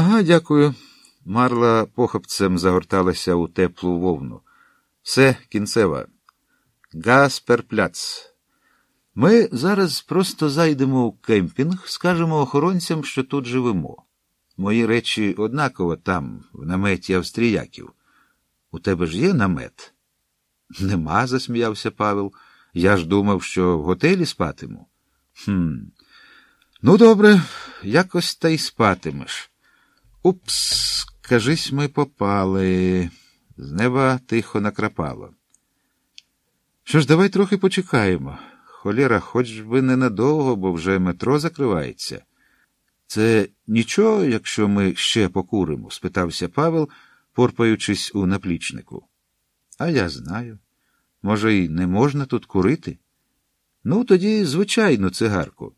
Ага, дякую. Марла похопцем загорталася у теплу вовну. Все кінцева. Гасперпляц. Ми зараз просто зайдемо у кемпінг, скажемо охоронцям, що тут живемо. Мої речі однаково там, в наметі австріяків. У тебе ж є намет? Нема, засміявся Павел. Я ж думав, що в готелі спатиму. Хм. Ну, добре, якось та й спатимеш. Упс, кажись, ми попали. З неба тихо накрапало. Що ж, давай трохи почекаємо. Холєра, хоч би ненадовго, бо вже метро закривається. Це нічого, якщо ми ще покуримо? спитався Павел, порпаючись у наплічнику. А я знаю. Може, й не можна тут курити? Ну, тоді, звичайно, цигарку.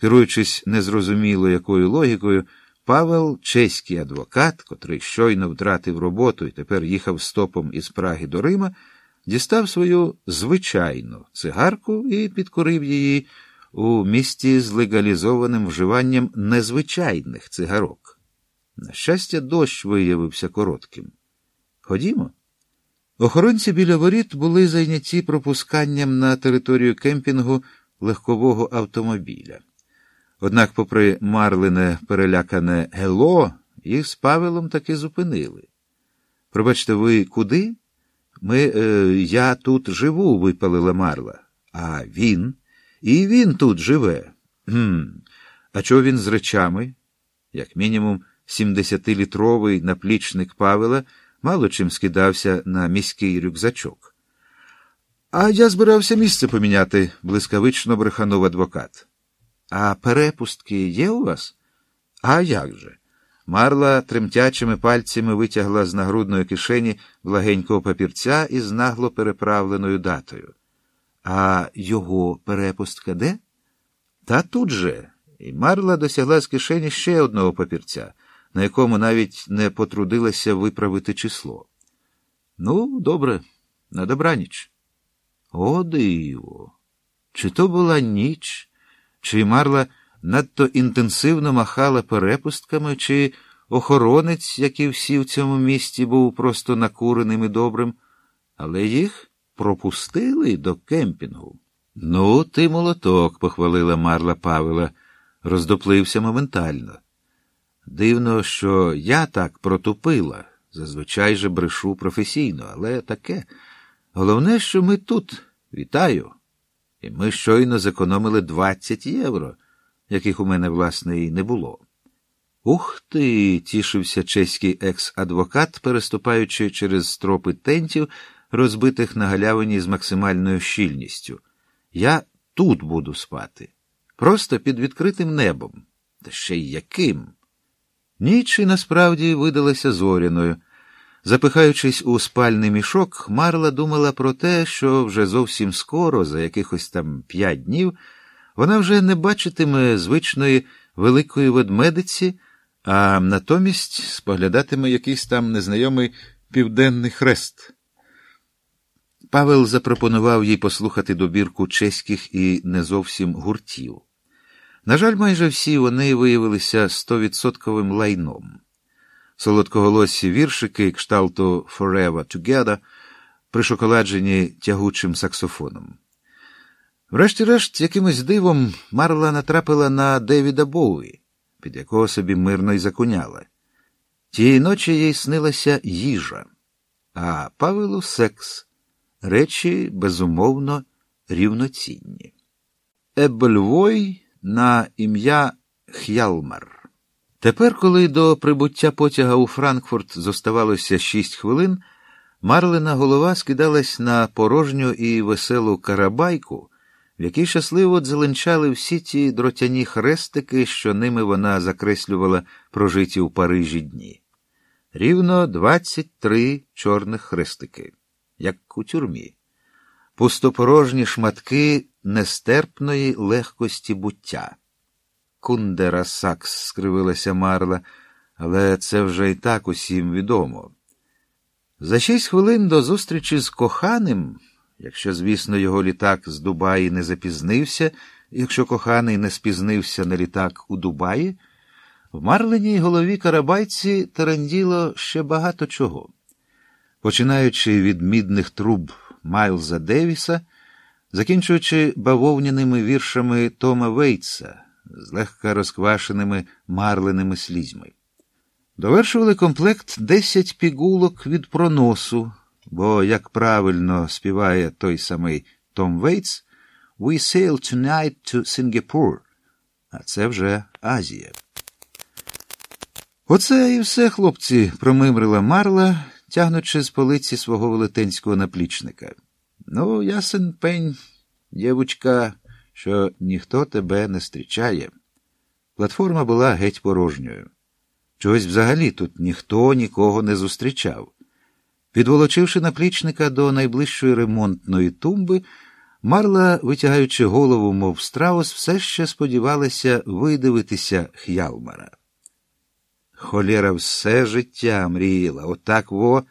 Керуючись незрозуміло якою логікою, Павел, чеський адвокат, котрий щойно втратив роботу і тепер їхав стопом із Праги до Рима, дістав свою звичайну цигарку і підкорив її у місті з легалізованим вживанням незвичайних цигарок. На щастя, дощ виявився коротким. Ходімо. Охоронці біля воріт були зайняті пропусканням на територію кемпінгу легкового автомобіля. Однак, попри Марлине перелякане гело, їх з Павелом таки зупинили. Пробачте, ви куди? Ми, е, Я тут живу, випалила Марла. А він? І він тут живе. Гм. А чого він з речами? Як мінімум, 70-літровий наплічник Павела мало чим скидався на міський рюкзачок. А я збирався місце поміняти, блискавично бреханув адвокат. А перепустки є у вас? А як же? Марла тремтячими пальцями витягла з нагрудної кишені благенького папірця із нагло переправленою датою. А його перепустка де? Та тут же. І Марла досягла з кишені ще одного папірця, на якому навіть не потрудилася виправити число. Ну, добре, на добраніч. О, диво! Чи то була ніч, чи Марла надто інтенсивно махала перепустками, чи охоронець, як і всі в цьому місті, був просто накуреним і добрим, але їх пропустили до кемпінгу. Ну, ти молоток, похвалила Марла Павела, роздоплився моментально. Дивно, що я так протупила. Зазвичай же брешу професійно, але таке. Головне, що ми тут. Вітаю. І ми щойно зекономили 20 євро, яких у мене, власне, і не було. Ух ти. тішився чеський екс-адвокат, переступаючи через стропи тентів, розбитих на галявині з максимальною щільністю. Я тут буду спати. Просто під відкритим небом. Та ще й яким? Ніч і насправді видалася зоряною. Запихаючись у спальний мішок, Марла думала про те, що вже зовсім скоро, за якихось там п'ять днів, вона вже не бачитиме звичної великої ведмедиці, а натомість споглядатиме якийсь там незнайомий південний хрест. Павел запропонував їй послухати добірку чеських і не зовсім гуртів. На жаль, майже всі вони виявилися стовідсотковим лайном. Солодкоголосі віршики кшталту Forever Together, пришоколаджені тягучим саксофоном. Врешті-решт, якимось дивом Марла натрапила на Девіда Боуї, під якого собі мирно й закуняла. Тієї ночі їй снилася їжа, а Павелу секс, речі, безумовно, рівноцінні. Ебельвой на ім'я Х'ялмар. Тепер, коли до прибуття потяга у Франкфурт зоставалося шість хвилин, Марлина голова скидалась на порожню і веселу карабайку, в якій щасливо дзеленчали всі ті дротяні хрестики, що ними вона закреслювала прожиті у Парижі дні. Рівно двадцять три чорних хрестики, як у тюрмі, пустопорожні шматки нестерпної легкості буття. Кундера Сакс, скривилася Марла, але це вже і так усім відомо. За шість хвилин до зустрічі з коханим, якщо, звісно, його літак з Дубаї не запізнився, якщо коханий не спізнився на літак у Дубаї, В марленій голові карабайці таранділо ще багато чого. Починаючи від мідних труб Майлза Девіса, закінчуючи бавовняними віршами Тома Вейтса, злегка розквашеними марленими слізьми. Довершували комплект десять пігулок від проносу, бо, як правильно співає той самий Том Вейтс, We sail tonight to Singapore, а це вже Азія. Оце і все, хлопці, промимрила Марла, тягнучи з полиці свого велетенського наплічника. Ну, ясен пень, дівчка, що ніхто тебе не зустрічає. Платформа була геть порожньою. Чогось взагалі тут ніхто нікого не зустрічав. Підволочивши наплічника до найближчої ремонтної тумби, Марла, витягаючи голову, мов страус, все ще сподівалася видивитися Х'ялмара. Холєра все життя мріяла, отак во